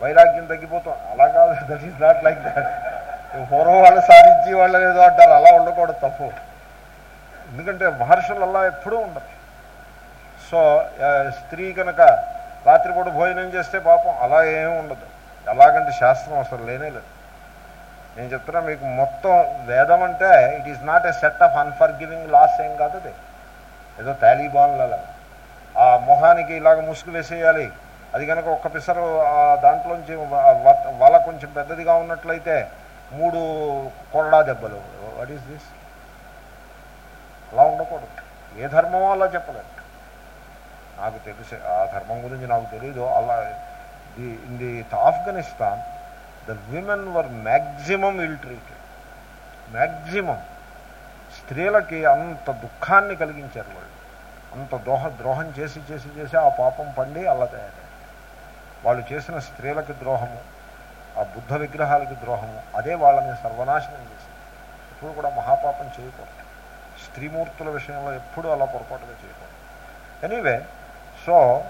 వైరాగ్యం తగ్గిపోతాం. అలా కాదు that is not like that పూర్వం వాళ్ళు సాధించి వాళ్ళు ఏదో అంటారు అలా ఉండకూడదు తప్పు. ఎందుకంటే మహర్షులు అలా ఎప్పుడూ ఉండరు. సో స్త్రీ కనుక రాత్రిపూట భోజనం చేస్తే పాపం అలా ఏమీ ఉండదు. ఎలాగంటే శాస్త్రం అసలు లేనే లేదు. నేను చెప్తున్నా మీకు మొత్తం వేదం అంటే it is not a set of unforgiving laws ఏం కాదు అది. ఏదో తాలిబాన్ల ఆ మొహానికి ఇలాగ ముసుగు వేసేయాలి. అది కనుక ఒక్క పిసరు దాంట్లోంచి వల కొంచెం పెద్దదిగా ఉన్నట్లయితే మూడు కొరడా దెబ్బలు. వాట్ ఈస్ దిస్ అలా ఉండకూడదు. ఏ ధర్మమో అలా చెప్పలేదు నాకు తెలిసే ఆ ధర్మం గురించి నాకు తెలియదు అలా the in the Afghanistan the women were maximum ill treated maximum స్త్రీలకి అంత దుఃఖాన్ని కలిగించారు వాళ్ళు. అంత దోహ ద్రోహం చేసి చేసి చేసి ఆ పాపం పండి అలా తయారు వాళ్ళు చేసిన స్త్రీలకి ద్రోహము ఆ బుద్ధ విగ్రహాలకి ద్రోహము అదే వాళ్ళని సర్వనాశనం చేసింది. ఎప్పుడు కూడా మహాపాపం చేయకూడదు. స్త్రీమూర్తుల విషయంలో ఎప్పుడూ అలా పొరపాటుగా చేయకూడదు. ఎనీవే సో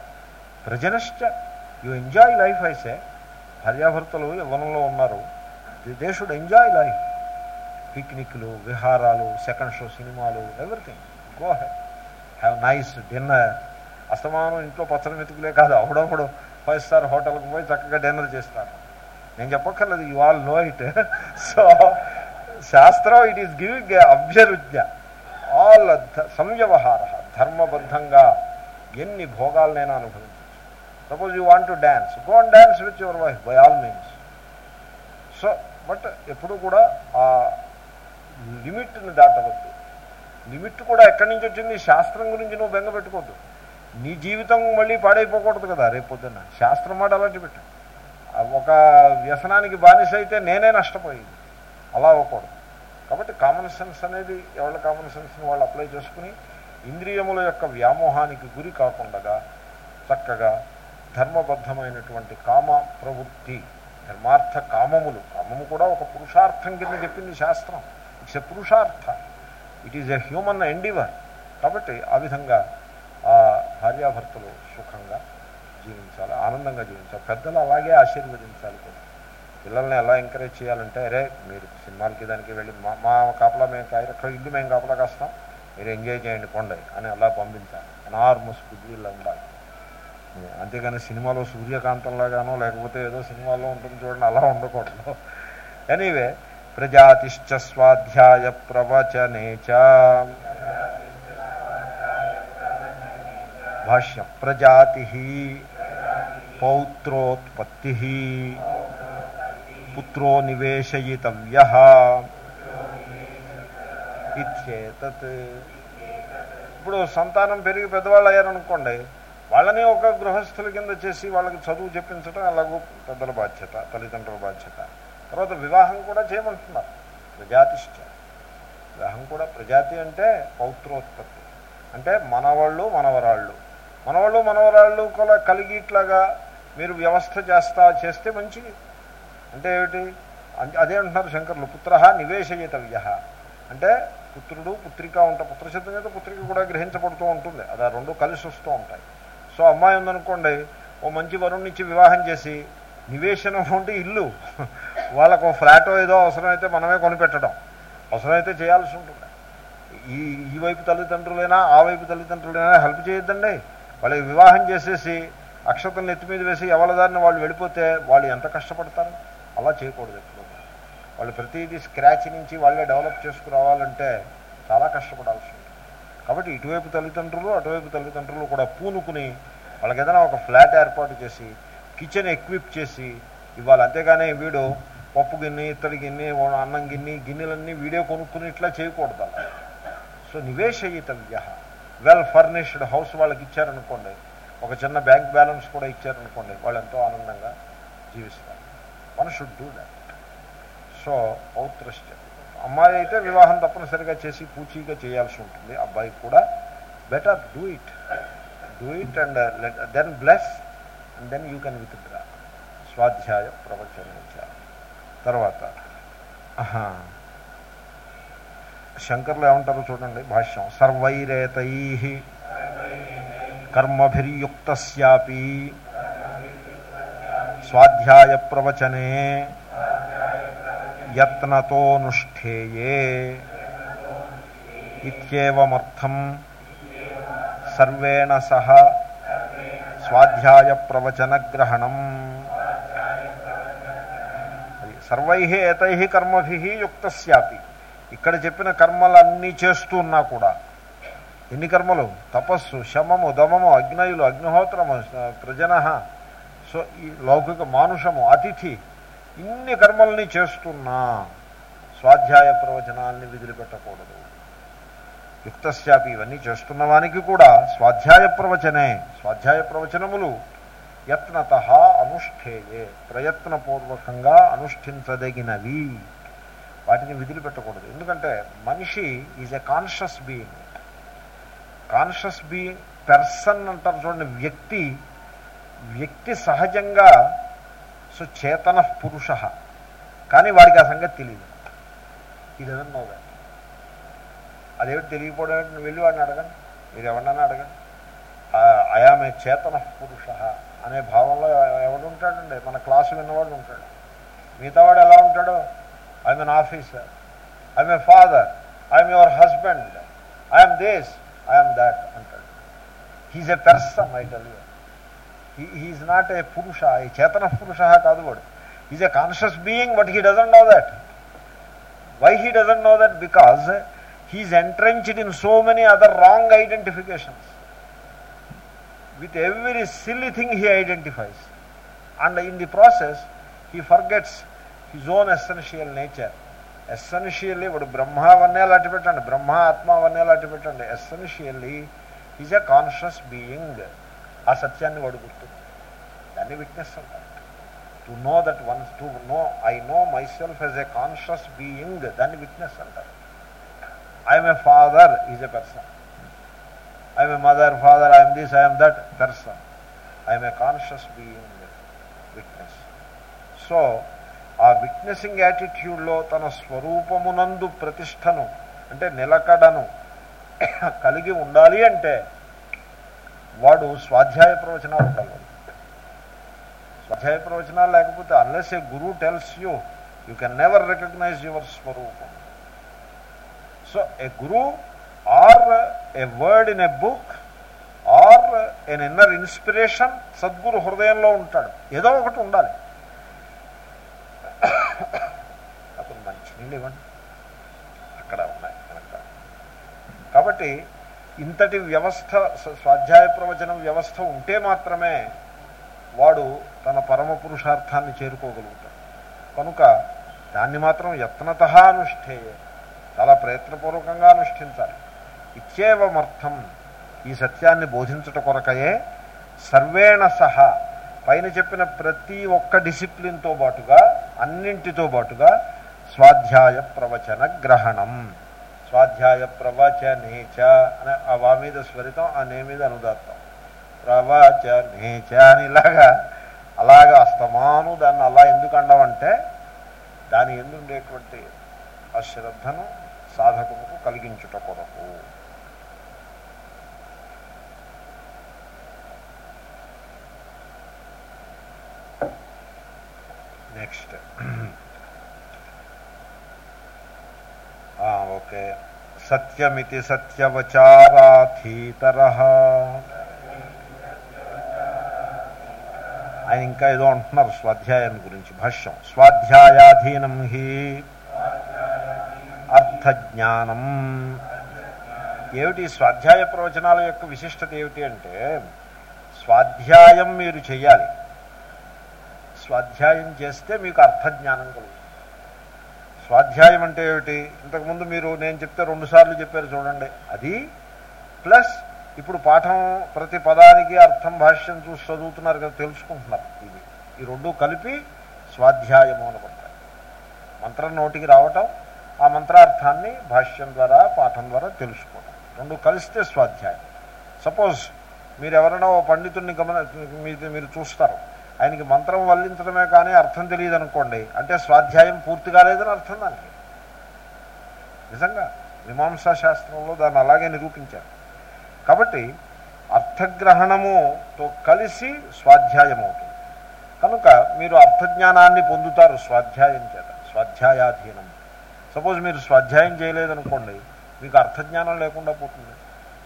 ప్రజనశ్చ యు ఎంజాయ్ లైఫ్ అయితే భార్యాభర్తలు యవ్వనంలో ఉన్నారు. They should enjoy life. పిక్నిక్లు విహారాలు సెకండ్ షో సినిమాలు everything. Go have nice dinner. అస్తమానం ఇంట్లో పచ్చడి మెతుకులే కాదు అప్పుడప్పుడు ఫైవ్ స్టార్ హోటల్కి పోయి చక్కగా డిన్నర్ చేస్తారు నేను చెప్పక్కర్లేదు you all know it so శాస్త్రం ఇట్ ఈస్ గివింగ్ అభ్యరుజ్ఞ ఆల్ సంవ్యవహార ధర్మబద్ధంగా ఎన్ని భోగాలనైనా అనుభవించు suppose you want to dance go and dance with your wife by all means so but ఎప్పుడు కూడా ఆ లిమిట్ని దాటవద్దు. లిమిట్ కూడా ఎక్కడి నుంచి వచ్చింది? శాస్త్రం గురించి నువ్వు బెంగ పెట్టుకోవద్దు నీ జీవితం మళ్ళీ పాడైపోకూడదు కదా రేపు పొద్దున్న. శాస్త్రం మాట అలాంటి పెట్టు. ఒక వ్యసనానికి బానిస అయితే నేనే నష్టపోయింది. అలా అవ్వకూడదు. కాబట్టి కామన్ సెన్స్ అనేది ఎవరి కామన్ సెన్స్ని వాళ్ళు అప్లై చేసుకుని ఇంద్రియముల యొక్క వ్యామోహానికి గురి కాకుండా చక్కగా ధర్మబద్ధమైనటువంటి కామ ప్రవృత్తి ధర్మార్థ కామములు కామము కూడా ఒక పురుషార్థం కింద చెప్పింది శాస్త్రం. It's a Purushartha. It is a human endeavour కాబట్టి ఆ విధంగా భార్యాభర్తలు సుఖంగా జీవించాలి ఆనందంగా జీవించాలి పెద్దలు అలాగే ఆశీర్వదించాలి కూడా. పిల్లల్ని ఎలా ఎంకరేజ్ చేయాలంటే అరే మీరు సినిమాలకి దానికి వెళ్ళి మా మా కాపలా మేము కాయ ఇల్లు మేము కాపలా కాస్తాం మీరు ఎంజాయ్ చేయండి కొండ అని అలా పంపించాలి. ఎనార్మస్ గుడ్విల్ ఉండాలి. అంతేగాని సినిమాలో సూర్యకాంతంలాగానో లేకపోతే ఏదో సినిమాలో ఉంటుంది చూడండి అలా ఉండకూడదు. ఎనీవే ప్రజాతిశ్చ స్వాధ్యాయ ప్రవచనే చ భాష్యం. ప్రజాతి పౌత్రోత్పత్తి పుత్రో నివేశయితవ్య ఇచ్చేతత్. ఇప్పుడు సంతానం పెరిగి పెద్దవాళ్ళు అయ్యారనుకోండి వాళ్ళని ఒక గృహస్థుల కింద చేసి వాళ్ళకి చదువు చెప్పించడం అలాగూ పెద్దల బాధ్యత తల్లిదండ్రుల బాధ్యత. తర్వాత వివాహం కూడా చేయమంటున్నారు. ప్రజాతిష్ట. వివాహం కూడా ప్రజాతి అంటే పౌత్రోత్పత్తి. అంటే మనవాళ్ళు మనవరాళ్ళు. మనవాళ్ళు మనవరాళ్ళు కూడా కలిగి ఇట్లాగా మీరు వ్యవస్థ చేస్తా చేస్తే మంచిది. అంటే ఏమిటి? అదే అంటున్నారు శంకర్లు పుత్ర నివేశయతవ్య. అంటే పుత్రుడు పుత్రిక ఉంటా పుత్రశబ్దం మీద పుత్రిక కూడా గ్రహించబడుతూ ఉంటుంది. అది ఆ రెండు కలిసి వస్తూ ఉంటాయి. సో అమ్మాయి ఉందనుకోండి ఓ మంచి వరుణ్ ఇచ్చి వివాహం చేసి నివేశనం ఉంటే ఇల్లు. వాళ్ళకు ఓ ఫ్లాటో ఏదో అవసరమైతే మనమే కొనిపెట్టడం. అవసరమైతే చేయాల్సి ఉంటుంది. ఈ ఈ వైపు తల్లిదండ్రులైనా ఆ వైపు తల్లిదండ్రులైనా హెల్ప్ చేయొద్దండి. వాళ్ళకి వివాహం చేసేసి అక్షతలను ఎత్తి మీద వేసి ఎవరిదారిని వాళ్ళు వెళ్ళిపోతే వాళ్ళు ఎంత కష్టపడతారు? అలా చేయకూడదు ఎప్పుడు. వాళ్ళు ప్రతిదీ స్క్రాచ్ నుంచి వాళ్ళే డెవలప్ చేసుకురావాలంటే చాలా కష్టపడాల్సి ఉంటుంది. కాబట్టి ఇటువైపు తల్లిదండ్రులు అటువైపు తల్లిదండ్రులు కూడా పూనుకుని వాళ్ళకి ఏదైనా ఒక ఫ్లాట్ ఏర్పాటు చేసి కిచెన్ ఎక్విప్ చేసి ఇవాళ అంతేగానే వీడు పప్పు గిన్నె ఇత్తడి గిన్నె అన్నం గిన్నె గిన్నెలన్నీ వీడే కొనుక్కుని ఇట్లా చేయకూడదు సో నివేశయితవ్య. వెల్ ఫర్నిష్డ్ హౌస్ వాళ్ళకి ఇచ్చారనుకోండి ఒక చిన్న బ్యాంక్ బ్యాలెన్స్ కూడా ఇచ్చారనుకోండి వాళ్ళు ఎంతో ఆనందంగా జీవిస్తారు. One should do that so పౌత్రశ్చ అమ్మాయి అయితే వివాహం తప్పనిసరిగా చేసి పూచీగా చేయాల్సి ఉంటుంది. అబ్బాయి కూడా better do it do it and then bless and then you can withdraw స్వాధ్యాయ ప్రవచన తర్వాత ఆహా. శంకర్లు ఏమంటారు చూడండి. భాష్యం. సర్వైరేతై కర్మభిర్యుక్తస్యాపి స్వాధ్యాయ ప్రవచనే యత్నతోనుష్ఠేయే ఇత్యేవమర్థం సర్వేణ సహ స్వాధ్యాయ ప్రవచనగ్రహణం సర్వై ఏతై కర్మభి యుక్త శాపి ఇక్కడ చెప్పిన కర్మలన్నీ చేస్తున్నా కూడా ఎన్ని కర్మలు? తపస్సు శమము దమము అగ్నయులు అగ్నిహోత్రము ప్రజన సో ఈ లౌకిక మానుషము అతిథి ఇన్ని కర్మల్ని చేస్తున్నా స్వాధ్యాయ ప్రవచనాల్ని విదిలిపెట్టకూడదు. యుక్తశాపి ఇవన్నీ చేస్తున్న వానికి కూడా స్వాధ్యాయ ప్రవచనే స్వాధ్యాయ ప్రవచనములు యత్నత అనుష్ఠేయే ప్రయత్నపూర్వకంగా అనుష్ఠించదగినవి. వాటిని విదిలిపెట్టకూడదు ఎందుకంటే మనిషి is a conscious being conscious being person అంటారు చూడండి వ్యక్తి వ్యక్తి సహజంగా సో చేతన పురుష. కానీ వాడికి ఆ సంగతి తెలియదు. ఇది ఏదన్నా అదేమిటి తెలియకపోవడం వెళ్ళి వాడిని అడగండి. మీరు ఎవరినైనా అడగండి. అయామే చేతన పురుష అనే భావంలో ఎవడు ఉంటాడండి? మన క్లాసు విన్నవాడు ఉంటాడు. మిగతా వాడు ఎలా ఉంటాడో? I'm an officer I'm a father I'm your husband I'm this I'm that అంటాడు. He's a person I tell you he's not a పురుష ఈ చేతన పురుష కాదు వాడు. Is a conscious being but he doesn't know that why he doesn't know that because he's entrenched in so many other wrong identifications with every silly thing he identifies and in the process he forgets his own essential nature essentially ఇప్పుడు బ్రహ్మ అవన్నీ అట్టి పెట్టండి బ్రహ్మ ఆత్మ అవన్నీ అట్టి పెట్టండి essentially is a conscious being ఆ సత్యాన్ని వాడు గుర్తు దాన్ని విట్నెస్ అంటారు to know that one's to know I know my self as a conscious being దాన్ని విట్నెస్ అంటారు I'm a father is a person I'm a mother father I'm this I'm that person I'm a conscious being witness so ఆ witnessing యాటిట్యూడ్లో తన స్వరూపమునందు ప్రతిష్టను అంటే నిలకడను కలిగి ఉండాలి అంటే వాడు స్వాధ్యాయ ప్రవచనాలు ఉండాలి. స్వాధ్యాయ ప్రవచనాలు లేకపోతే unless a guru tells you you can never recognise your స్వరూపం. So a guru or a word in a book or an inner inspiration Sadhguru హృదయంలో ఉంటాడు. ఏదో ఒకటి ఉండాలి. అప్పుడు ఇవ్వండి. అక్కడ ఉన్నాయి కనుక కాబట్టి ఇంతటి వ్యవస్థ స్వాధ్యాయ ప్రవచనం వ్యవస్థ ఉంటే మాత్రమే వాడు తన పరమ పురుషార్థాన్ని చేరుకోగలుగుతాడు. కనుక దాన్ని మాత్రం యత్నత అనుష్ఠేయే. చాలా ప్రయత్నపూర్వకంగా అనుష్ఠించాలి. ఇచ్చేవమర్థం ఈ సత్యాన్ని బోధించుట కొరకయే సర్వేణ సహా. పైన చెప్పిన ప్రతి ఒక్క డిసిప్లిన్తో పాటుగా అన్నింటితో పాటుగా స్వాధ్యాయ ప్రవచన గ్రహణం. స్వాధ్యాయ ప్రవచనేచ అనే ఆ వా మీద స్వరితం ఆ నే మీద అనుదాత్తం. ప్రవచనేచ అని ఇలాగా అలాగా అస్తమాను దాన్ని అలా ఎందుకు అండవంటే దాని ఎందుండేటువంటి అశ్రద్ధను శ్రద్ధను సాధకులకు కలిగించుట కొరకు. నెక్స్ట్. ఓకే సత్యమితి సత్యవచారాధీతర ఆయన ఇంకా ఏదో అంటున్నారు స్వాధ్యాయం గురించి భాష్యం. స్వాధ్యాయాధీనం హి అర్థజ్ఞానం. ఏమిటి స్వాధ్యాయ ప్రవచనాల యొక్క విశిష్టత ఏమిటి అంటే స్వాధ్యాయం మీరు చెయ్యాలి. స్వాధ్యాయం చేస్తే మీకు అర్థజ్ఞానం కలుగుతుంది. స్వాధ్యాయం అంటే ఏమిటి? ఇంతకుముందు మీరు నేను చెప్తే రెండుసార్లు చెప్పారు చూడండి. అది ప్లస్ ఇప్పుడు పాఠం ప్రతి పదానికి అర్థం భాష్యం చూసి చదువుతున్నారు కదా తెలుసుకుంటున్నారు. ఇది ఈ రెండు కలిపి స్వాధ్యాయము అనబడతాయి మంత్రం నోటికి రావటం ఆ మంత్రార్థాన్ని భాష్యం ద్వారా పాఠం ద్వారా తెలుసుకోవడం రెండు కలిస్తే స్వాధ్యాయం. సపోజ్ మీరు ఎవరైనా ఓ పండితుడిని గమన మీరు మీరు చూస్తారు. ఆయనకి మంత్రం వల్లించడమే కానీ అర్థం తెలియదు అనుకోండి అంటే స్వాధ్యాయం పూర్తి కాలేదని అర్థం దానికి. నిజంగా మీమాంసా శాస్త్రంలో దాన్ని అలాగే నిరూపించారు. కాబట్టి అర్థగ్రహణముతో కలిసి స్వాధ్యాయం అవుతుంది. కనుక మీరు అర్థజ్ఞానాన్ని పొందుతారు స్వాధ్యాయం చేత స్వాధ్యాయాధీనం. సపోజ్ మీరు స్వాధ్యాయం చేయలేదనుకోండి మీకు అర్థజ్ఞానం లేకుండా పోతుంది.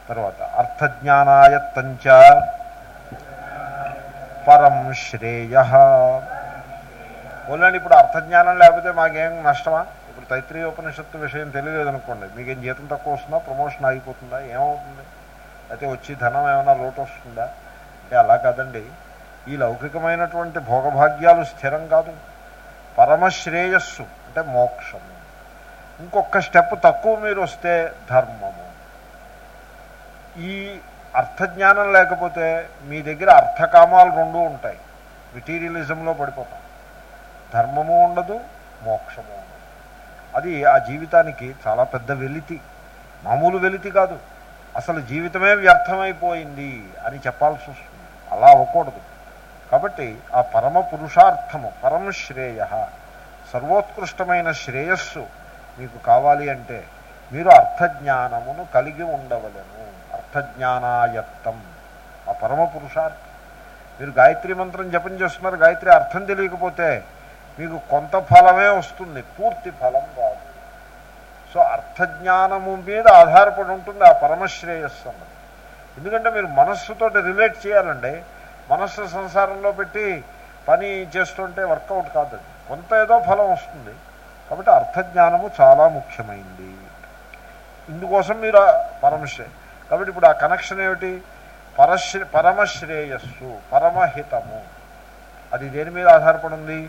తర్వాత అర్థజ్ఞానాయత్తంచ పరం శ్రేయ. పోలండి ఇప్పుడు అర్థజ్ఞానం లేకపోతే మాకేం నష్టమా? ఇప్పుడు తైత్రీయ ఉపనిషత్తు విషయం తెలియలేదనుకోండి మీకేం జీతం తక్కువ వస్తుందా? ప్రమోషన్ ఆగిపోతుందా? ఏమవుతుంది? అయితే వచ్చి ధనం ఏమైనా లోటు వస్తుందా? అంటే అలా కాదండి. ఈ లౌకికమైనటువంటి భోగభాగ్యాలు స్థిరం కాదు. పరమశ్రేయస్సు అంటే మోక్షము ఇంకొక స్టెప్ తక్కువ మీరు వస్తే ధర్మము. ఈ అర్థజ్ఞానం లేకపోతే మీ దగ్గర అర్థకామాలు రెండూ ఉంటాయి. మెటీరియలిజంలో పడిపోతాం. ధర్మము ఉండదు మోక్షము ఉండదు. అది ఆ జీవితానికి చాలా పెద్ద వెలితి. మామూలు వెలితి కాదు. అసలు జీవితమే వ్యర్థమైపోయింది అని చెప్పాల్సి వస్తుంది. అలా అవ్వకూడదు. కాబట్టి ఆ పరమ పురుషార్థము పరమ శ్రేయ సర్వోత్కృష్టమైన శ్రేయస్సు మీకు కావాలి అంటే మీరు అర్థజ్ఞానమును కలిగి ఉండవలను. అర్థజ్ఞానాయత్తం. ఆ పరమ పురుషార్థం. మీరు గాయత్రి మంత్రం జపం చేస్తున్నారు గాయత్రి అర్థం తెలియకపోతే మీకు కొంత ఫలమే వస్తుంది పూర్తి ఫలం రాదు. సో అర్థజ్ఞానము మీద ఆధారపడి ఉంటుంది ఆ పరమశ్రేయస్సు అన్నది. ఎందుకంటే మీరు మనస్సుతో రిలేట్ చేయాలండి. మనస్సు సంసారంలో పెట్టి పని చేస్తుంటే వర్కౌట్ కాదు అది కొంత ఏదో ఫలం వస్తుంది. కాబట్టి అర్థజ్ఞానము చాలా ముఖ్యమైంది. ఇందుకోసం మీరు పరమశ్రే కాబట్టి ఇప్పుడు ఆ కనెక్షన్ ఏమిటి? పరశ్రే పరమశ్రేయస్సు పరమహితము. అది దేని మీద ఆధారపడి ఉంది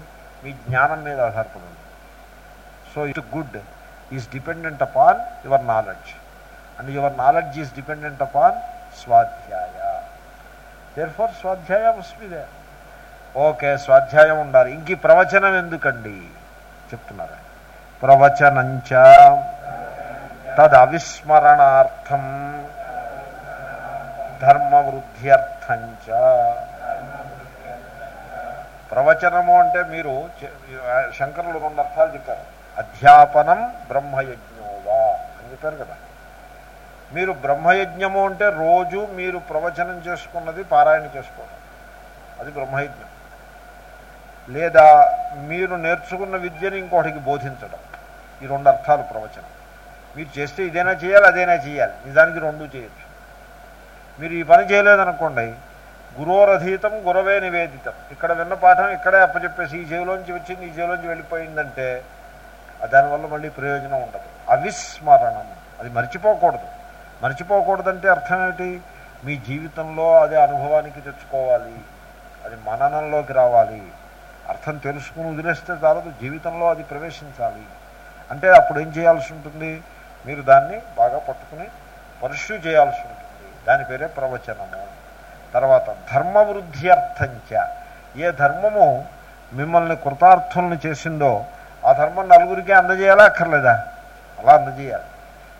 మీ జ్ఞానం మీద ఆధారపడి ఉంది so it good is dependent upon your knowledge. And your knowledge is dependent upon స్వాధ్యాయ. దేర్ ఫార్ స్వాధ్యాయ మస్మిదే ఓకే స్వాధ్యాయం ఉండాలి. ఇంక ప్రవచనం ఎందుకండి? చెప్తున్నారు ప్రవచనంచ తదవిస్మరణార్థం ధర్మవృద్ధ్యర్థంచ ప్రవచనము అంటే మీరు శంకరులు రెండు అర్థాలు చెప్పారు. అధ్యాపనం బ్రహ్మయజ్ఞోవా అని చెప్పారు కదా. మీరు బ్రహ్మయజ్ఞము అంటే రోజు మీరు ప్రవచనం చేసుకున్నది పారాయణ చేసుకోవడం. అది బ్రహ్మయజ్ఞం. లేదా మీరు నేర్చుకున్న విద్యను ఇంకోటికి బోధించడం. ఈ రెండు అర్థాలు ప్రవచనం. మీరు చేస్తే ఇదైనా చేయాలి అదైనా చేయాలి. నిజానికి రెండు చేయొచ్చు. మీరు ఈ పని చేయలేదనుకోండి గురోరధీతం గురవే నివేదితం. ఇక్కడ విన్న పాఠం ఇక్కడే అప్పచెప్పేసి ఈ జైలోంచి వచ్చింది ఈ జైలోంచి వెళ్ళిపోయిందంటే దానివల్ల మళ్ళీ ప్రయోజనం ఉండదు. అవిస్మరణం. అది మర్చిపోకూడదు. మర్చిపోకూడదంటే అర్థం ఏమిటి? మీ జీవితంలో అదే అనుభవానికి తెచ్చుకోవాలి. అది మననంలోకి రావాలి. అర్థం తెలుసుకుని వదిలేస్తే చాలదు జీవితంలో అది ప్రవేశించాలి. అంటే అప్పుడు ఏం చేయాల్సి ఉంటుంది? మీరు దాన్ని బాగా పట్టుకుని పరుష్యూ చేయాల్సి ఉంటుంది. దాని పేరే ప్రవచనము. తర్వాత ధర్మవృద్ధి అర్థంచ ఏ ధర్మము మిమ్మల్ని కృతార్థుల్ని చేసిందో ఆ ధర్మం నలుగురికి అందజేయాలా అక్కర్లేదా? అలా అందజేయాలి.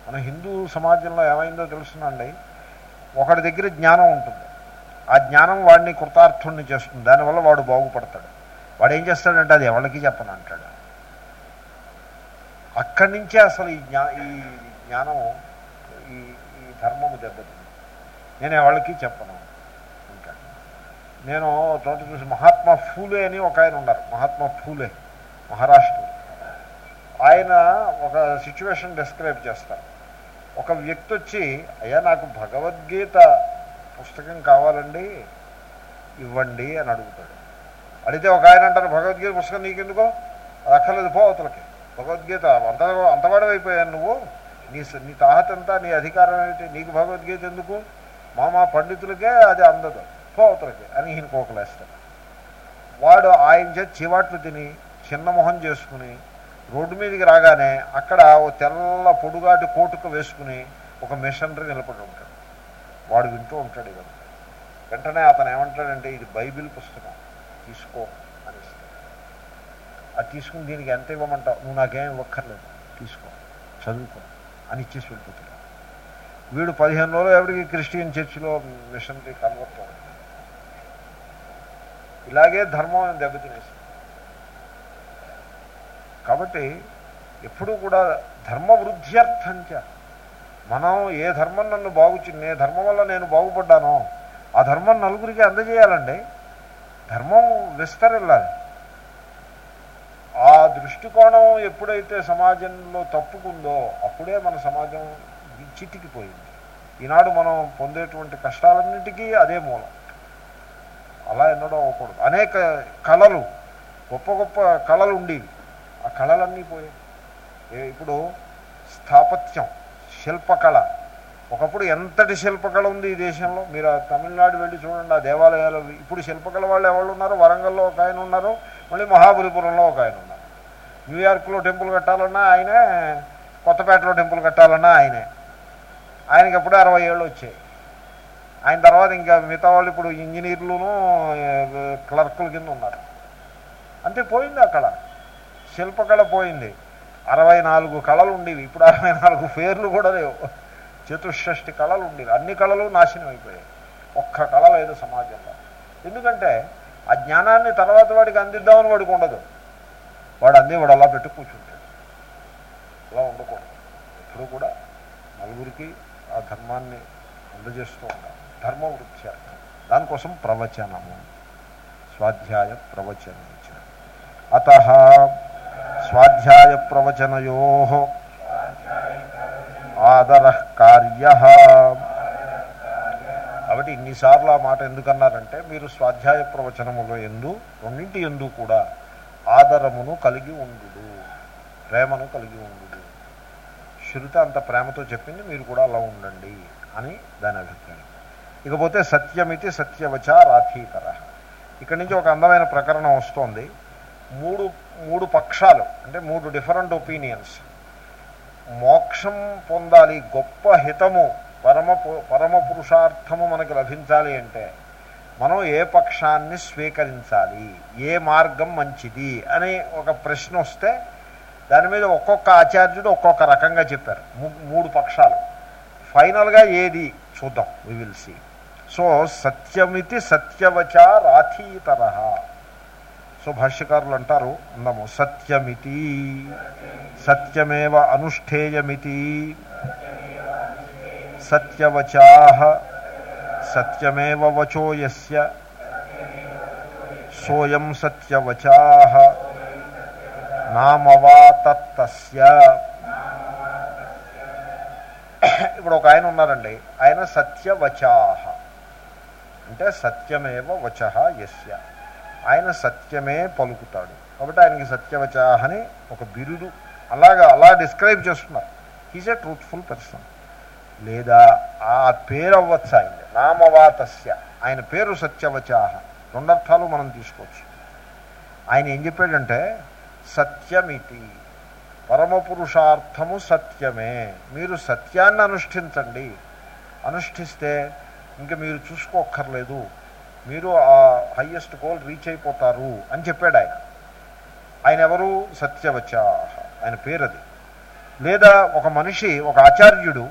మన హిందూ సమాజంలో ఏమైందో తెలుసునండి. ఒకటి దగ్గర జ్ఞానం ఉంటుంది. ఆ జ్ఞానం వాడిని కృతార్థుణ్ణి చేస్తుంది. దానివల్ల వాడు బాగుపడతాడు. వాడు ఏం చేస్తాడంటే అది ఎవరికి చెప్పను అంటాడు. అక్కడి నుంచే అసలు ఈ జ్ఞా ఈ జ్ఞానం ఈ ఈ ధర్మము దెబ్బతింది. నేను ఎవరికి చెప్పను. ఇంకా నేను చోట చూసి మహాత్మా ఫూలే అని ఒక ఆయన ఉన్నారు. మహాత్మా ఫూలే మహారాష్ట్ర ఆయన ఒక సిచ్యువేషన్ డిస్క్రైబ్ చేస్తారు. ఒక వ్యక్తి వచ్చి అయ్యా నాకు భగవద్గీత పుస్తకం కావాలండి ఇవ్వండి అని అడుగుతాడు. అడిగితే ఒక ఆయన అంటారు భగవద్గీత పుస్తకం నీకెందుకో? అది అక్కర్లేదు పో అవతలకి. భగవద్గీత అంత అంతవాడమైపోయాను నువ్వు. నీ నీ తాహత ఎంత నీ అధికారం ఏమిటి? నీకు భగవద్గీత ఎందుకు? మా మా పండితులకే అది అందదు. పో అని ఈయన కోకలేస్తాడు వాడు ఆయన చేతి చివాట్లు తిని చిన్న మొహం చేసుకుని రోడ్డు మీదకి రాగానే అక్కడ ఓ తెల్ల పొడుగాటి కోటుకు వేసుకుని ఒక మిషనరీ నిలబడి ఉంటాడు. వాడు వింటూ ఉంటాడు ఇవన్నీ వెంటనే అతను ఏమంటాడంటే ఇది బైబిల్ పుస్తకం. తీసుకో అని అది తీసుకుని దీనికి ఎంత ఇవ్వమంటావు? నువ్వు నాకేం ఇవ్వక్కర్లేదు. తీసుకో. చదువుకో. అని ఇచ్చేసి వెళ్ళిపోతాడు. వీడు పదిహేను రోజులు ఎవరికి క్రిస్టియన్ చర్చిలో మిషనరీ కన్వర్ట్ అవుతుంది ఇలాగే ధర్మం దెబ్బతినేసింది కాబట్టి ఎప్పుడూ కూడా ధర్మ వృద్ధ్యర్థంచ మనం ఏ ధర్మం నన్ను బాగుచింది ఏ ధర్మం వల్ల నేను బాగుపడ్డానో ఆ ధర్మం నలుగురికి అందజేయాలండి. ధర్మం విస్తరిల్లాలి. ఆ దృష్టికోణం ఎప్పుడైతే సమాజంలో తప్పుకుందో అప్పుడే మన సమాజం చిట్టికిపోయింది ఈనాడు మనం పొందేటువంటి కష్టాలన్నిటికీ అదే మూలం. అలా ఎన్నడూ అవ్వకూడదు. అనేక కళలు గొప్ప గొప్ప కళలు ఉండేవి ఆ కళలన్నీ పోయాయి. ఇప్పుడు స్థాపత్యం శిల్పకళ. ఒకప్పుడు ఎంతటి శిల్పకళ ఉంది ఈ దేశంలో? మీరు ఆ తమిళనాడు వెళ్ళి చూడండి ఆ దేవాలయాలు ఇప్పుడు శిల్పకళ వాళ్ళు ఎవరు ఉన్నారు వరంగల్లో ఒక ఆయన ఉన్నారు? మళ్ళీ మహాబలిపురంలో ఒక ఆయన ఉన్నారు. న్యూయార్క్లో టెంపుల్ కట్టాలన్నా ఆయనే కొత్తపేటలో టెంపుల్ కట్టాలన్నా ఆయనే. ఆయనకి ఎప్పుడే అరవై ఏళ్ళు వచ్చాయి. ఆయన తర్వాత ఇంకా మిగతా వాళ్ళు ఇప్పుడు ఇంజనీర్లును క్లర్కుల కింద ఉన్నారు. అంతే పోయింది ఆ కళ శిల్పకళ పోయింది. అరవై నాలుగు కళలు ఉండేవి. ఇప్పుడు అరవై నాలుగు పేర్లు కూడా లేవు. చతుషష్టి కళలు ఉండేవి. అన్ని కళలు నాశనం అయిపోయాయి. ఒక్క కళ లేదు సమాజంలో. ఎందుకంటే ఆ జ్ఞానాన్ని తర్వాత వాడికి అందిద్దామని వాడికి ఉండదు. వాడు అంది వాడు అలా పెట్టి కూర్చుంటాడు. అలా ఉండకూడదు. ఎప్పుడు కూడా నలుగురికి ఆ ధర్మాన్ని అందజేస్తూ ఉండాలి. ధర్మ దానికోసం ప్రవచనము. స్వాధ్యాయ ప్రవచనం అత స్వాధ్యాయ ప్రవచనయో ఆదర కార్య. కాబట్టి ఇన్నిసార్లు ఆ మాట ఎందుకన్నారంటే మీరు స్వాధ్యాయ ప్రవచనములో ఎందు రెండింటి ఎందు కూడా ఆదరమును కలిగి ఉండు ప్రేమను కలిగి ఉండు శృతి అంత ప్రేమతో చెప్పింది మీరు కూడా అలా ఉండండి అని దాని అభిప్రాయం. ఇకపోతే సత్యమితి సత్యవచ రాథీకర ఇక్కడి నుంచి ఒక అందమైన ప్రకరణం వస్తోంది. మూడు మూడు పక్షాలు అంటే మూడు డిఫరెంట్ ఒపీనియన్స్. మోక్షం పొందాలి గొప్ప హితము పరమ పు- పరమ పురుషార్థము మనకు లభించాలి అంటే మనం ఏ పక్షాన్ని స్వీకరించాలి? ఏ మార్గం మంచిది? అని ఒక ప్రశ్న వస్తే దాని మీద ఒక్కొక్క ఆచార్యుడు ఒక్కొక్క రకంగా చెప్పారు. మూడు పక్షాలు. ఫైనల్గా ఏది? చూద్దాం. వి విల్ సీ సో సత్యమితి సత్యవచ రాథీతర. సో భాష్యకారులు అంటారు అందము సత్యమితి సత్యమేవ అనుష్ఠేయమితి సత్యవచా సత్యమేవ వచోయస్య సోయం సత్యవచా నామవా తత్తస్య ఇప్పుడు ఒక ఆయన ఉన్నారండి. ఆయన సత్యవచాహ అంటే సత్యమేవ వచహ యస్య. ఆయన సత్యమే పలుకుతాడు. కాబట్టి ఆయనకి సత్యవచాహ అని ఒక బిరుదు అలాగా అలా డిస్క్రైబ్ చేస్తున్నారు. హీజ్ ఏ ట్రూత్ఫుల్ పర్సన్ లేదా ఆ పేరు అవ్వచ్చు ఆయన. నామవాతస్య. ఆయన పేరు సత్యవచాహ రెండర్థాలు మనం తీసుకోవచ్చు. ఆయన ఏం చెప్పాడంటే సత్యమితి. పరమపురుషార్థము సత్యమే. మీరు సత్యాన్ని అనుష్ఠించండి. అనుష్ఠిస్తే ఇంకా మీరు చూసుకోక్కర్లేదు. మీరు ఆ హయ్యెస్ట్ గోల్ రీచ్ అయిపోతారు అని చెప్పాడు ఆయన. ఆయన ఎవరు సత్యవచ ఆయన పేరది. లేదా ఒక మనిషి ఒక ఆచార్యుడు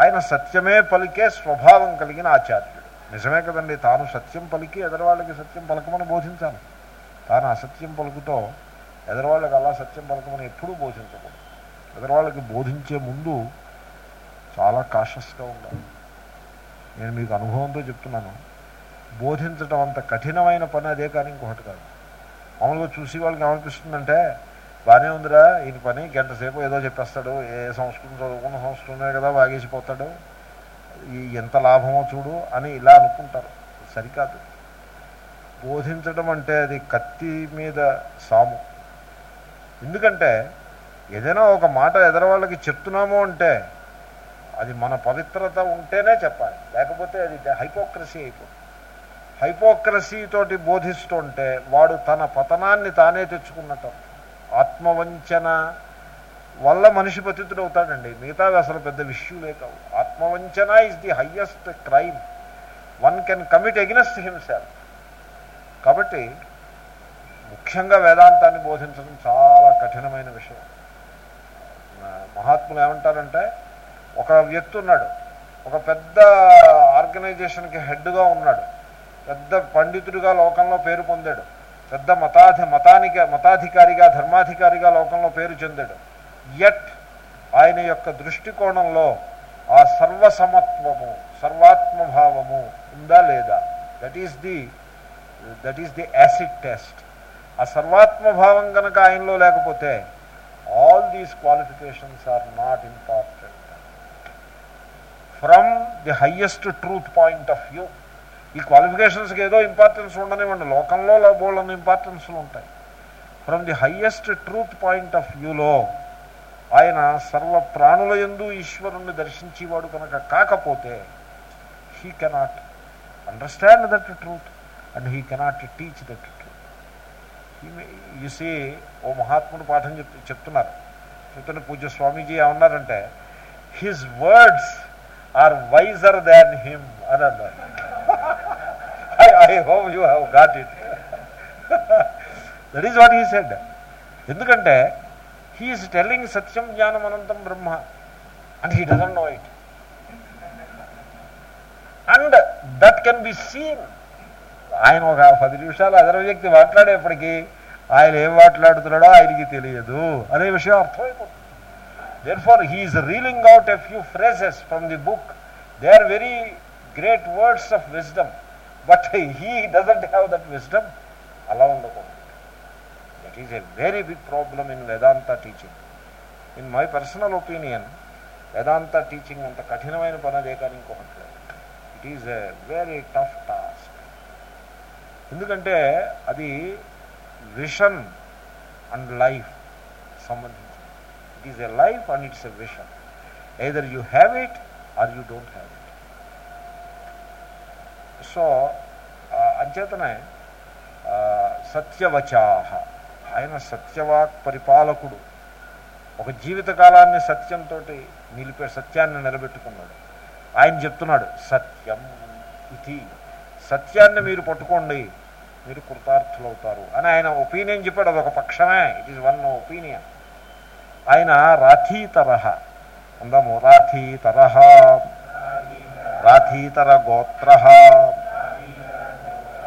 ఆయన సత్యమే పలికే స్వభావం కలిగిన ఆచార్యుడు. నిజమే కదండి తాను సత్యం పలికి ఎదరవాళ్ళకి సత్యం పలకమని బోధించాలి. తాను అసత్యం పలుకుతో ఎదరవాళ్ళకి అలా సత్యం పలకమని ఎప్పుడూ బోధించకూడదు. ఎదరవాళ్ళకి బోధించే ముందు చాలా కాషస్గా ఉండాలి. నేను మీకు అనుభవంతో చెప్తున్నాను. బోధించటం అంత కఠినమైన పని అదే కానీ ఇంకొకటి కాదు. మామూలుగా చూసి వాళ్ళకి ఏమనిపిస్తుందంటే బాగానే ఉందిరా ఈయన పని గంట సేపు ఏదో చెప్పేస్తాడు ఏ సంస్కృతం చదువుకున్న సంస్కృతమే కదా వాగేసిపోతాడు. ఈ ఎంత లాభమో చూడు అని ఇలా అనుకుంటారు. సరికాదు. బోధించడం అంటే అది కత్తి మీద సాము. ఎందుకంటే ఏదైనా ఒక మాట ఎదరవాళ్ళకి చెప్తున్నాము అంటే అది మన పవిత్రత ఉంటేనే చెప్పాలి. లేకపోతే అది హైపోక్రసీ అయిపోతుంది. హైపోక్రసీతోటి బోధిస్తుంటే వాడు తన పతనాన్ని తానే తెచ్చుకున్నట్టు ఆత్మవంచన వల్ల మనిషి పతితుడు అవుతాడండి మిగతావి అసలు పెద్ద విష్యులే కావు. ఆత్మవంచన is the highest crime one can commit against himself కాబట్టి ముఖ్యంగా వేదాంతాన్ని బోధించడం చాలా కఠినమైన విషయం. మహాత్ములు ఏమంటారంటే ఒక వ్యక్తి ఉన్నాడు ఒక పెద్ద ఆర్గనైజేషన్కి హెడ్గా ఉన్నాడు పెద్ద పండితుడిగా లోకంలో పేరు పొందాడు పెద్ద మతాధి మతానిక మతాధికారిగా ధర్మాధికారిగా లోకంలో పేరు చెందాడు. యట్ ఆయన యొక్క దృష్టికోణంలో ఆ సర్వసమత్వము సర్వాత్మభావము ఉందా లేదా? That is the that is the acid test ఆ సర్వాత్మభావం కనుక ఆయనలో లేకపోతే all these qualifications are not important from the highest truth point of view ఈ క్వాలిఫికేషన్స్కి ఏదో ఇంపార్టెన్స్ ఉండనివ్వండి. లోకంలో బోళ్ళని ఇంపార్టెన్స్లు ఉంటాయి. From the highest truth point of వ్యూలో ఆయన సర్వ ప్రాణుల ఎందు ఈశ్వరుణ్ణి దర్శించేవాడు కనుక కాకపోతే he cannot understand that truth and he cannot teach that you see ఓ మహాత్ముడు పాఠం చెప్ చెప్తున్నారు. చెప్తున్న పూజ స్వామీజీ ఏమన్నారంటే his words are wiser than him అని అన్నారు. I hope you have got it that is what he said ఎందుకంటే హీఈస్ టెల్లింగ్ సత్యం జ్ఞానం అనంతం బ్రహ్మ and he doesn't know it and that can be seen ఆయన ఒక పది నిమిషాలు అదర వ్యక్తి మాట్లాడేప్పటికీ ఆయన ఏం మాట్లాడుతున్నాడో ఆయనకి తెలియదు అనే విషయం అర్థమైపోతుంది. Therefore he's reeling out a few phrases from the book they are very great words of wisdom but he doesn't have that wisdom అలా ఉండకూడదు. That is a very big problem in Vedanta teaching in my personal opinion Vedanta teaching అంత కఠినమైన పని అదే కానీ ఇంకొకటి it is a very tough task ఎందుకంటే అది విషన్ అండ్ లైఫ్ సంబంధించి it is a life and it's a vision either you have it or you don't have it so అంచేతనే సత్యవచాహ. ఆయన సత్యవాక్ పరిపాలకుడు. ఒక జీవితకాలాన్ని సత్యంతో నిలిపే సత్యాన్ని నిలబెట్టుకున్నాడు. ఆయన చెప్తున్నాడు సత్యం ఇది. సత్యాన్ని మీరు పట్టుకోండి. మీరు కృతార్థులవుతారు అని ఆయన ఒపీనియన్ చెప్పాడు అదొక పక్షమే. ఇట్ ఈస్ వన్ ఒపీనియన్ ఆయన రాథీతరహ. అందాము రాథీతర రాథీతర గోత్ర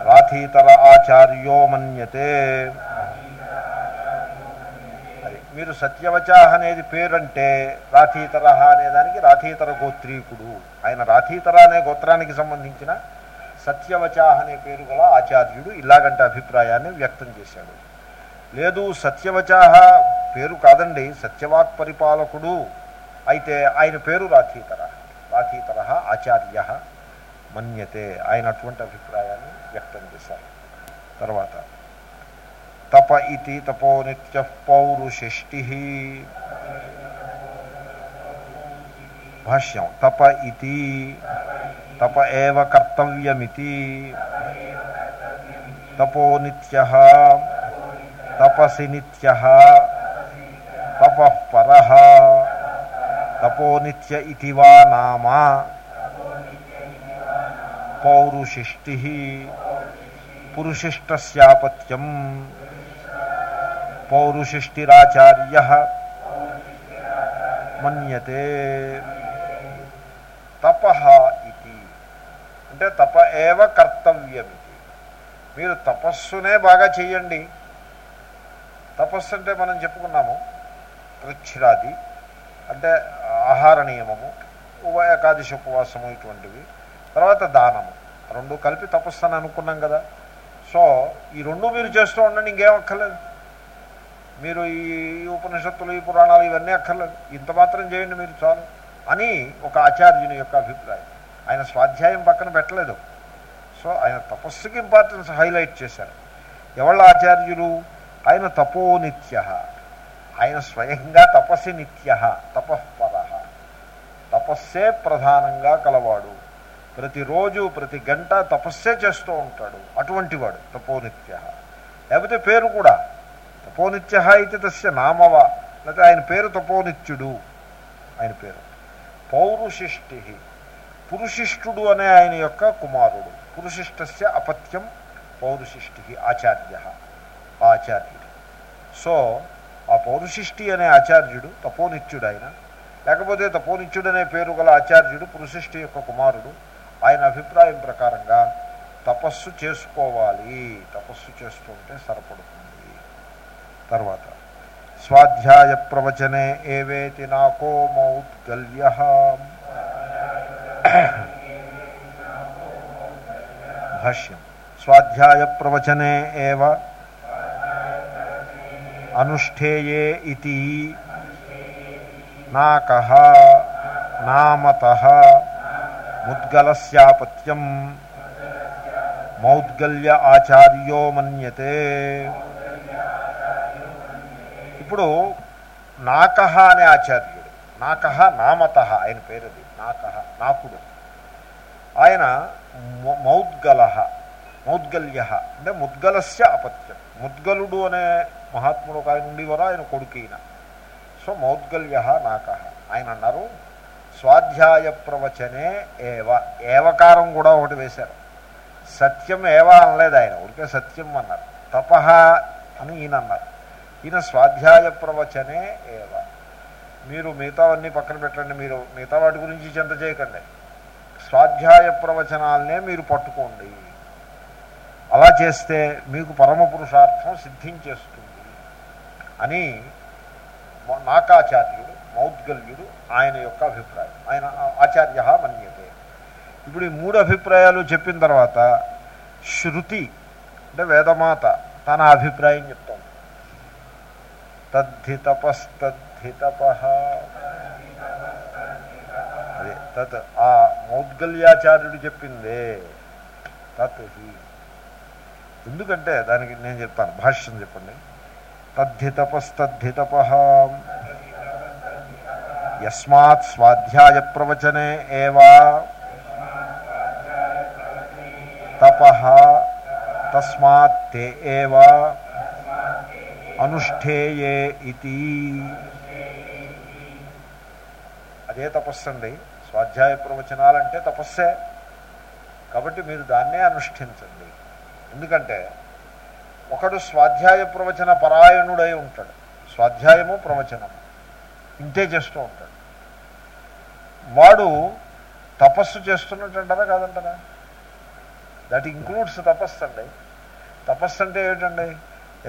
రాథీతర ఆచార్యో మన్యతే. మీరు సత్యవచాహ అనేది పేరంటే రాథీతర అనే దానికి రాథీతర గోత్రీకుడు. ఆయన రాథీతర అనే గోత్రానికి సంబంధించిన సత్యవచాహ అనే పేరు గల ఆచార్యుడు ఇలాగంటి అభిప్రాయాన్ని వ్యక్తం చేశాడు. లేదు సత్యవచాహ పేరు కాదండి సత్యవాక్ పరిపాలకుడు అయితే ఆయన పేరు రాథీతర. రాథీతర ఆచార్య మన్యతే ఆయన అటువంటి అభిప్రాయాన్ని వ్యక్తం చేశారు. తర్వాత తప ఇది తపో నిత్య పౌరుషష్టి భాష్యం తప ఇది తప ఏవ కర్తవ్యమితి తపో నిత్య తపసి నిత్య తప పర తపో నిత్య ఇది వా నామా పౌరుషిష్టి పురుషిష్టస్యాపత్యం పౌరుషిష్టిరాచార్య మన్యతే తప ఇది అంటే తప ఏవ కర్తవ్యం మీరు తపస్సునే బాగా చెయ్యండి. తపస్సు అంటే మనం చెప్పుకున్నాము ప్రచ్ఛిరాది అంటే ఆహార నియమము ఉభయ ఏకాదశి ఉపవాసము ఇటువంటివి తర్వాత దానము. రెండు కలిపి తపస్సు అని అనుకున్నాం కదా. సో ఈ రెండు మీరు చేస్తూ ఉండండి ఇంకేం అక్కర్లేదు. మీరు ఈ ఉపనిషత్తులు ఈ పురాణాలు ఇవన్నీ అక్కర్లేదు. ఇంత మాత్రం చేయండి మీరు చాలు అని ఒక ఆచార్యుని యొక్క అభిప్రాయం. ఆయన స్వాధ్యాయం పక్కన పెట్టలేదు. సో ఆయన తపస్సుకి ఇంపార్టెన్స్ హైలైట్ చేశారు. ఎవళ్ళ ఆచార్యులు? ఆయన తపోనిత్య. ఆయన స్వయంగా తపస్సి నిత్య. తపఃపర. తపస్సే ప్రధానంగా కలవాడు. ప్రతిరోజు ప్రతి గంట తపస్సే చేస్తూ ఉంటాడు. అటువంటి వాడు తపోనిత్య. లేకపోతే పేరు కూడా తపోనిత్య అయితే తస్య నామవ. లేకపోతే ఆయన పేరు తపోనిత్యుడు. ఆయన పేరు. పౌరుషిష్టి పురుషిష్ఠుడు అనే ఆయన యొక్క కుమారుడు పురుషిష్టస్య అపత్యం పౌరుషిష్ఠి ఆచార్య ఆచార్యుడు సో ఆ పౌరుషిష్ఠి అనే ఆచార్యుడు తపోనిత్యుడు ఆయన లేకపోతే తపోనిత్యుడు అనే పేరు గల ఆచార్యుడు పురుషిష్ఠి యొక్క కుమారుడు ఆయన అభిప్రాయం ప్రకారంగా తపస్సు చేసుకోవాలి తపస్సు చేస్తుంటే సరిపడుతుంది తర్వాత స్వాధ్యాయ ప్రవచనే ఏవేతి నాకో మౌద్గల్య భాష్యం స్వాధ్యాయ ప్రవచనే ఏవ అనుష్ఠేయే ఇది నాకః నామతః ముద్గలస్యాపత్యం మౌద్గల్య ఆచార్యో మన్యతే ఇప్పుడు నాకహ అనే ఆచార్యుడు నాకహ నామత ఆయన పేరుది. నాకహ నాకుడు. ఆయన మౌద్గల మౌద్గల్య అంటే ముద్గలస్య అపత్యం. ముద్గలుడు అనే మహాత్ముడు ఒక ఆయన ఉండేవారు ఆయన కొడుకు ఈయన. సో మౌద్గల్య నాకహ. ఆయన అన్నారు స్వాధ్యాయ ప్రవచనే ఏవ. ఏవకారం కూడా ఒకటి వేశారు. సత్యం ఏవా అనలేదు ఆయన. ఊరికే సత్యం అన్నారు. తపహ అని ఈయన అన్నారు. ఈయన స్వాధ్యాయ ప్రవచనే ఏవ. మీరు మిగతావన్నీ పక్కన పెట్టండి మీరు మిగతా వాటి గురించి చింత చేయకండి. స్వాధ్యాయ ప్రవచనాలనే మీరు పట్టుకోండి. అలా చేస్తే మీకు పరమ పురుషార్థం సిద్ధించేస్తుంది అని నాకాచార్యుడు మౌద్గల్యుడు ఆయన యొక్క అభిప్రాయం. ఆయన ఆచార్య మన్యతే. ఇప్పుడు ఈ మూడు అభిప్రాయాలు చెప్పిన తర్వాత శృతి అంటే వేదమాత తన అభిప్రాయం చెప్తోంది తద్ధితపస్తద్ధితప అదే తత్ ఆ మౌద్గల్యాచార్యుడు చెప్పిందే తత్ హి. ఎందుకంటే దానికి నేను చెప్తాను భాష్యం చెప్పండి. తద్ధితపస్తద్ధితప. యస్మాత్ స్వాధ్యాయ ప్రవచనే ఏవా. తప తస్మాత్ తే ఏవా. అనుష్ఠేయే ఇది అదే తపస్సు అండి స్వాధ్యాయ ప్రవచనాలంటే తపస్సే. కాబట్టి మీరు దాన్నే అనుష్ఠించండి. ఎందుకంటే ఒకడు స్వాధ్యాయ ప్రవచన పరాయణుడై ఉంటాడు. స్వాధ్యాయము ప్రవచనము ఇంతే చేస్తూ ఉంటాడు. వాడు తపస్సు చేస్తున్నట్టుంటారా కాదంటారా? దట్ ఇంక్లూడ్స్ తపస్సు అండి తపస్సు అంటే ఏమిటండి?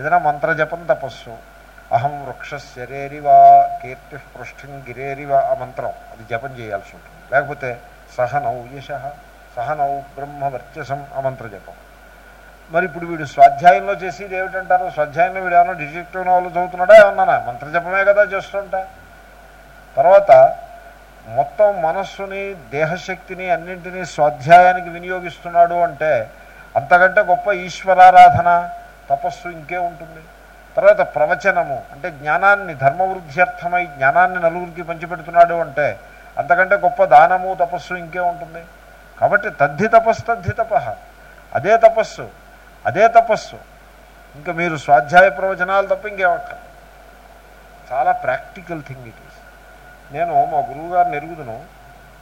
ఏదైనా మంత్రజపం తపస్సు. అహం వృక్షశరేరివా కీర్తి పృష్ఠం గిరేరివా ఆ మంత్రం. అది జపం చేయాల్సి ఉంటుంది. లేకపోతే సహనౌ యశ సహనౌ బ్రహ్మవర్చసం ఆ మంత్ర జపం. మరి ఇప్పుడు వీడు స్వాధ్యాయంలో చేసేది ఏమిటంటారు? స్వాధ్యాయంలో వీడు ఏమన్నా డిటెక్టివ్ నవలు చదువుతున్నాడా? ఏమన్నా మంత్రజపమే కదా చేస్తుంటా. తర్వాత మొత్తం మనస్సుని దేహశక్తిని అన్నింటినీ స్వాధ్యాయానికి వినియోగిస్తున్నాడు అంటే అంతకంటే గొప్ప ఈశ్వరారాధన తపస్సు ఇంకే ఉంటుంది. తర్వాత ప్రవచనము అంటే జ్ఞానాన్ని ధర్మవృద్ధ్యర్థమై జ్ఞానాన్ని నలుగురికి పంచిపెడుతున్నాడు అంటే అంతకంటే గొప్ప దానము తపస్సు ఇంకే ఉంటుంది. కాబట్టి తద్ధి తపస్సు తద్ధి తప. అదే తపస్సు అదే తపస్సు. ఇంకా మీరు స్వాధ్యాయ ప్రవచనాలు తప్ప ఇంకేమక్క చాలా ప్రాక్టికల్ థింగ్ ఇట్ ఈస్. నేను మా గురువు గారిని ఎరుగుదును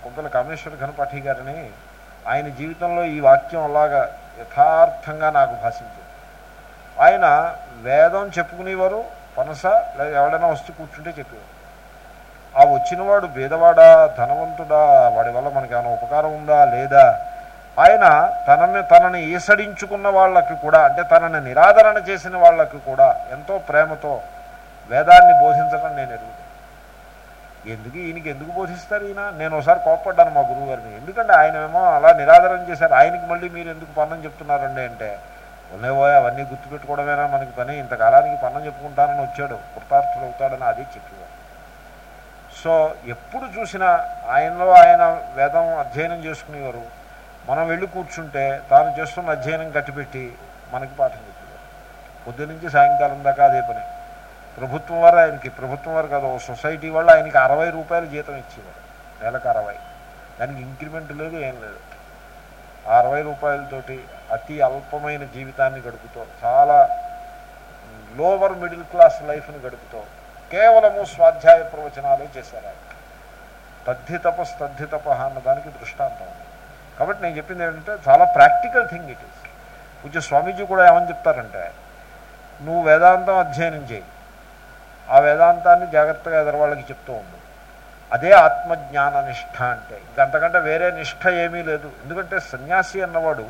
కొంపల కామేశ్వర ఘనపాఠి గారిని. ఆయన జీవితంలో ఈ వాక్యం అలాగా యథార్థంగా నాకు భాషించింది ఆయన వేదం చెప్పుకునేవారు? పనస? లేదా ఎవడైనా వస్తూ కూర్చుంటే చెప్పేవారు. ఆ వచ్చినవాడు భేదవాడా ధనవంతుడా? వాడి వల్ల మనకి ఏమైనా ఉపకారం ఉందా లేదా? ఆయన తనని తనని ఈసడించుకున్న వాళ్ళకి కూడా అంటే తనని నిరాదరణ చేసిన వాళ్ళకి కూడా ఎంతో ప్రేమతో వేదాన్ని బోధించడం నేను ఎరుగుతాను. ఎందుకు? ఈయనకి ఎందుకు బోధిస్తారు ఈయన? నేను ఒకసారి కోప్పడ్డాను మా గురువు గారిని ఎందుకంటే ఆయన ఏమో అలా నిరాదరణ చేశారు. ఆయనకి మళ్ళీ మీరు ఎందుకు పన్నం చెప్తున్నారండి అంటే ఉన్నవో అవన్నీ గుర్తుపెట్టుకోవడమేనా? మనకి పని. ఇంతకాలానికి పన్నం చెప్పుకుంటానని వచ్చాడు. కృతార్థుడు అవుతాడని అది చెప్పేవాడు. సో ఎప్పుడు చూసినా ఆయనలో ఆయన వేదం అధ్యయనం చేసుకునేవారు. మనం వెళ్ళి కూర్చుంటే తాను చేస్తున్న అధ్యయనం కట్టిపెట్టి మనకి పాఠం చెప్పేవారు. పొద్దు నుంచి సాయంకాలం దాకా అదే పని. ప్రభుత్వం వారు ఆయనకి ప్రభుత్వం వారు కాదు ఓ సొసైటీ వాళ్ళు ఆయనకి అరవై రూపాయలు జీతం ఇచ్చేవారు. నెలకు అరవై. దానికి ఇంక్రిమెంట్ లేదు ఏం లేదు. ఆ అరవై రూపాయలతోటి అతి అల్పమైన జీవితాన్ని గడుపుతూ చాలా లోవర్ మిడిల్ క్లాస్ లైఫ్ని గడుపుతూ కేవలము స్వాధ్యాయ ప్రవచనాలే చేశారు ఆయన. తద్ధి తపస్ తద్ధి తప అన్నదానికి దృష్టాంతం. కాబట్టి నేను చెప్పింది ఏంటంటే చాలా ప్రాక్టికల్ థింగ్ ఇట్ ఈస్ పూజ స్వామీజీ కూడా ఏమని చెప్తారంటే నువ్వు వేదాంతం అధ్యయనం చేయి. ఆ వేదాంతాన్ని జాగ్రత్తగా ఎదరవాళ్ళకి చెప్తూ ఉండు. అదే ఆత్మజ్ఞాన నిష్ఠ అంటే. ఇంకంతకంటే వేరే నిష్ఠ ఏమీ లేదు. ఎందుకంటే సన్యాసి అన్నవాడు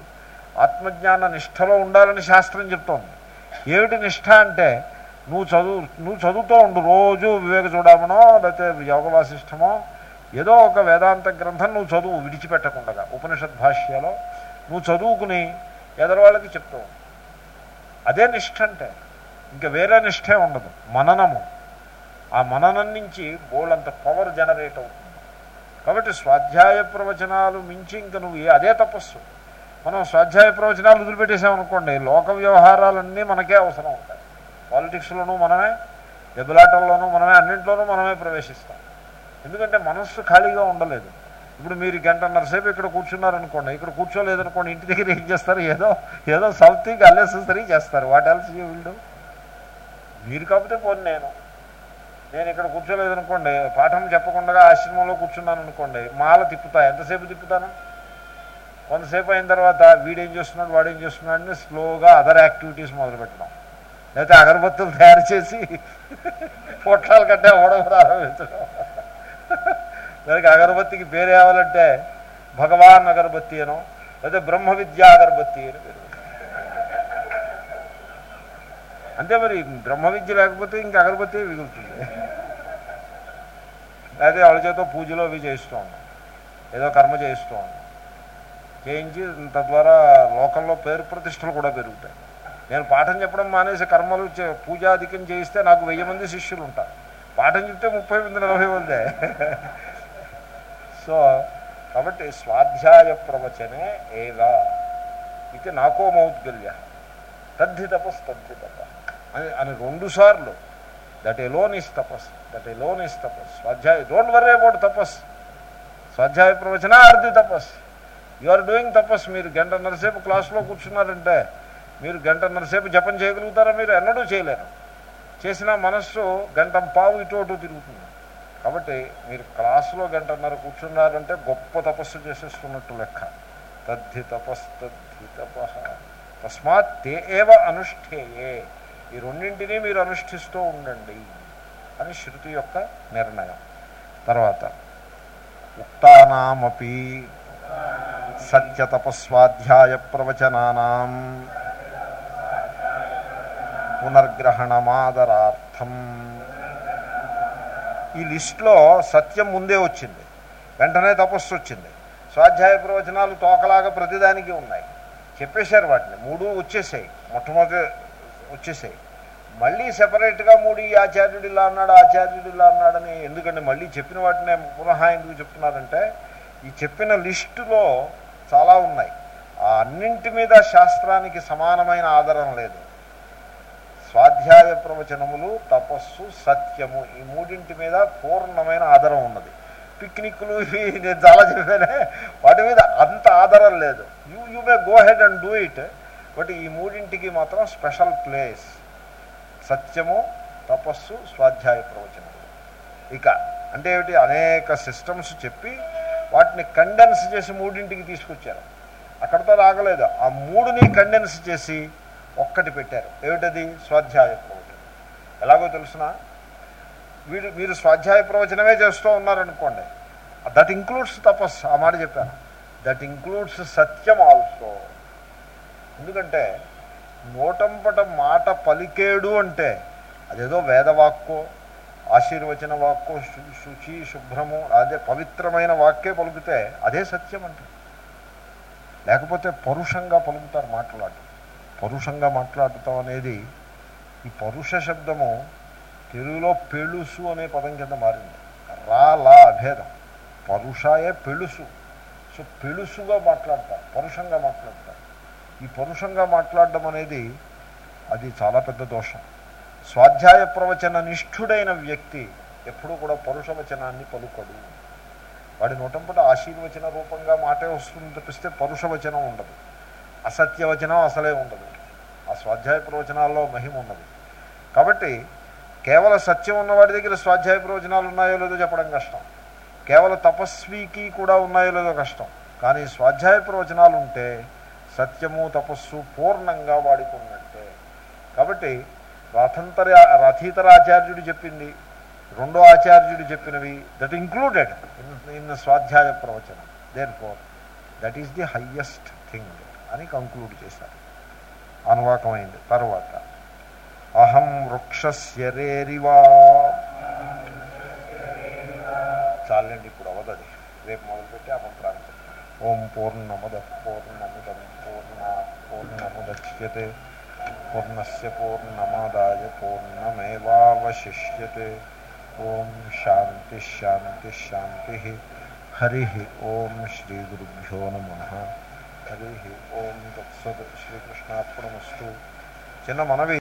ఆత్మజ్ఞాన నిష్ఠలో ఉండాలని శాస్త్రం చెప్తోంది. ఏమిటి నిష్ఠ అంటే నువ్వు చదువు నువ్వు చదువుతూ ఉండు రోజు వివేక చూడమనో లేకపోతే యోగ వాసిష్టమో ఏదో ఒక వేదాంత గ్రంథం నువ్వు చదువు విడిచిపెట్టకుండా ఉపనిషత్ భాష్యలో నువ్వు చదువుకుని ఎదరవాళ్ళకి చెప్తావు అదే నిష్ఠ అంటే ఇంకా వేరే నిష్ఠే ఉండదు. మననము. ఆ మననం నుంచి బోళ్ళంత పవర్ జనరేట్ అవుతుంది. కాబట్టి స్వాధ్యాయ ప్రవచనాలు మించి ఇంక నువ్వు అదే తపస్సు. మనం స్వాధ్యాయ ప్రవచనాలు వదిలిపెట్టేసామనుకోండి లోక వ్యవహారాలన్నీ మనకే అవసరం ఉంటాయి. పాలిటిక్స్లోనూ మనమే దెబ్బలాటల్లోనూ మనమే అన్నింటిలోనూ మనమే ప్రవేశిస్తాం. ఎందుకంటే మనస్సు ఖాళీగా ఉండలేదు. ఇప్పుడు మీరు గంటన్నర సేపు ఇక్కడ కూర్చున్నారనుకోండి ఇక్కడ కూర్చోలేదనుకోండి ఇంటి దగ్గర ఏం చేస్తారు? ఏదో ఏదో సంథింగ్ అల్లెసరీ చేస్తారు. What else you will do మీరు కాకపోతే పోను నేను. నేను ఇక్కడ కూర్చోలేదనుకోండి పాఠం చెప్పకుండా ఆశ్రమంలో కూర్చున్నాను అనుకోండి మాల తిప్పుతా ఎంతసేపు తిప్పుతాను? కొంతసేపు అయిన తర్వాత వీడేం చేస్తున్నాడు వాడేం చేస్తున్నాడని స్లోగా అదర్ యాక్టివిటీస్ మొదలు పెట్టడం లేకపోతే అగరబత్తులు తయారు చేసి పొట్లాల కంటే అవ్వడం ప్రారంభించడం. దానికి అగరబత్తికి పేరు ఏవాలంటే భగవాన్ అగరబత్తి అనో లేదా బ్రహ్మ విద్యా అగరబత్తి అని పేరు. అంతే మరి బ్రహ్మ విద్య లేకపోతే ఇంకా అగరబత్తి మిగులుతుంది. లేకపోతే వాళ్ళ చేత పూజలో అవి చేయిస్తూ ఉన్నాం. ఏదో కర్మ చేయిస్తూ ఉన్నాం. చేయించి తద్వారా లోకంలో పేరు ప్రతిష్టలు కూడా పెరుగుతాయి. నేను పాఠం చెప్పడం మానేసి కర్మలు చే- పూజాధికం చేయిస్తే నాకు వెయ్యి మంది శిష్యులు ఉంటారు. పాఠం చెప్తే ముప్పై మంది నలభై మందే. సో కాబట్టి స్వాధ్యాయ ప్రవచనే ఏగా ఇది నాకో మౌద్గల్య. తద్ధి తపస్ తద్ధి తప అని అని రెండుసార్లు దట్ ఎలోన్ ఇస్ తపస్ దట్ ఎలోన్ ఇస్ తపస్ స్వాధ్యాయ డోంట్ వరీ అబౌట్ తపస్ స్వాధ్యాయ ప్రవచన ఆర్ది తపస్ యు ఆర్ డూయింగ్ తపస్ మీరు గంటన్నరసేపు క్లాస్లో కూర్చున్నారంటే మీరు గంటన్నరసేపు జపం చేయగలుగుతారా మీరు? ఎన్నడూ చేయలేరు. చేసిన మనస్సు గంట పావు ఇటు అటు తిరుగుతుంది. కాబట్టి మీరు క్లాసులో గంటన్నర కూర్చున్నారంటే గొప్ప తపస్సు చేసేస్తున్నట్టు లెక్క. తద్ధి తపస్ తద్ధి తప. తస్మాత్ తే ఏవ అనుష్ఠేయే. ఈ రెండింటినీ మీరు అనుష్ఠిస్తూ ఉండండి. అని శృతి యొక్క నిర్ణయం. తర్వాత ఉక్తానామపి సత్యతపస్వాధ్యాయ ప్రవచనానాం పునర్గ్రహణమాదరార్థం. ఈ లిస్ట్లో సత్యం ముందే వచ్చింది. వెంటనే తపస్సు వచ్చింది. స్వాధ్యాయ ప్రవచనాలు తోకలాగా ప్రతిదానికి ఉన్నాయి. చెప్పేశారు వాటిని. మూడు వచ్చేసాయి. మొట్టమొదటి వచ్చేసాయి. మళ్ళీ సెపరేట్గా మూడు ఈ ఆచార్యుడు ఇలా అన్నాడు ఆచార్యుడు ఇలా అన్నాడని ఎందుకంటే మళ్ళీ చెప్పిన వాటినే పునః ఎందుకు చెప్తున్నారంటే ఈ చెప్పిన లిస్టులో చాలా ఉన్నాయి. ఆ అన్నింటి మీద శాస్త్రానికి సమానమైన ఆధారం లేదు. స్వాధ్యాయ ప్రవచనములు తపస్సు సత్యము ఈ మూడింటి మీద పూర్ణమైన ఆధారం ఉన్నది. పిక్నిక్లు ఇవి నేను చాలా చెప్పానే వాటి మీద అంత ఆధారం లేదు. You you may go head and do it but ఈ మూడింటికి మాత్రం స్పెషల్ ప్లేస్ సత్యము తపస్సు స్వాధ్యాయ ప్రవచనము. ఇక అంటే ఏమిటి? అనేక సిస్టమ్స్ చెప్పి వాటిని కండెన్స్ చేసి మూడింటికి తీసుకొచ్చారు. అక్కడితో రాగలేదు. ఆ మూడుని కండెన్స్ చేసి ఒక్కటి పెట్టారు. ఏమిటది? స్వాధ్యాయ ప్రవచనం. ఎలాగో తెలుసిన? వీడు మీరు స్వాధ్యాయ ప్రవచనమే చేస్తూ ఉన్నారనుకోండి. దట్ ఇంక్లూడ్స్ తపస్సు. ఆ మాట చెప్పాను. దట్ ఇంక్లూడ్స్ సత్యం ఆల్సో ఎందుకంటే నోటంపట మాట పలికేడు అంటే అదేదో వేదవాక్కో ఆశీర్వచన వాక్కో శు- శుచి శుభ్రము అదే పవిత్రమైన వాక్కే పలుకుతే అదే సత్యం అంటే. లేకపోతే పరుషంగా పలుకుతారు మాట్లాడు. పరుషంగా మాట్లాడటం అనేది ఈ పరుష శబ్దము తెలుగులో పెళుసు అనే పదం కింద మారింది. రా లా అభేదం. పరుషాయే పెళుసు. సో పెళుసుగా మాట్లాడతారు పరుషంగా మాట్లాడతారు. ఈ పరుషంగా మాట్లాడడం అనేది అది చాలా పెద్ద దోషం. స్వాధ్యాయ ప్రవచన నిష్ఠుడైన వ్యక్తి ఎప్పుడూ కూడా పరుష వచనాన్ని పలుకడు. వాడి నోటంపట ఆశీర్వచన రూపంగా మాటే వస్తుంది తప్పిస్తే పరుషవచనం ఉండదు. అసత్యవచనం అసలే ఉండదు. ఆ స్వాధ్యాయ ప్రవచనాల్లో మహిమ ఉన్నది. కాబట్టి కేవల సత్యం ఉన్నవాడి దగ్గర స్వాధ్యాయ ప్రవచనాలు ఉన్నాయో లేదో చెప్పడం కష్టం. కేవల తపస్వికి కూడా ఉన్నాయో లేదో కష్టం. కానీ స్వాధ్యాయ ప్రవచనాలు ఉంటే సత్యము తపస్సు పూర్ణంగా వాడుకున్నట్టే. కాబట్టి రథంతర రథీతర ఆచార్యుడు చెప్పింది రెండో ఆచార్యుడు చెప్పినవి దట్ ఇంక్లూడెడ్ ఇన్ స్వాధ్యాయ ప్రవచనం. Therefore that is the highest thing అని కంక్లూడ్ చేశారు. అనువాకమైంది. తర్వాత అహం వృక్షస్య రేరివా. చాలండి ఇప్పుడు అవదది రేపు మొదలుపెట్టి ఆ మంత్రాన్ని ఓం పూర్ణమద పూర్ణమ పూర్ణముద్యతే పూర్ణస్ పూర్ణమాదాయ పూర్ణమేవాశిష్యే ఓం శాంతి శాంతి శాంతి హరి ఓం శ్రీ గురుభ్యో నమ హరి ఓం తత్సత్ శ్రీకృష్ణార్పణమస్తు చిన్న మనవి